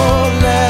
your love.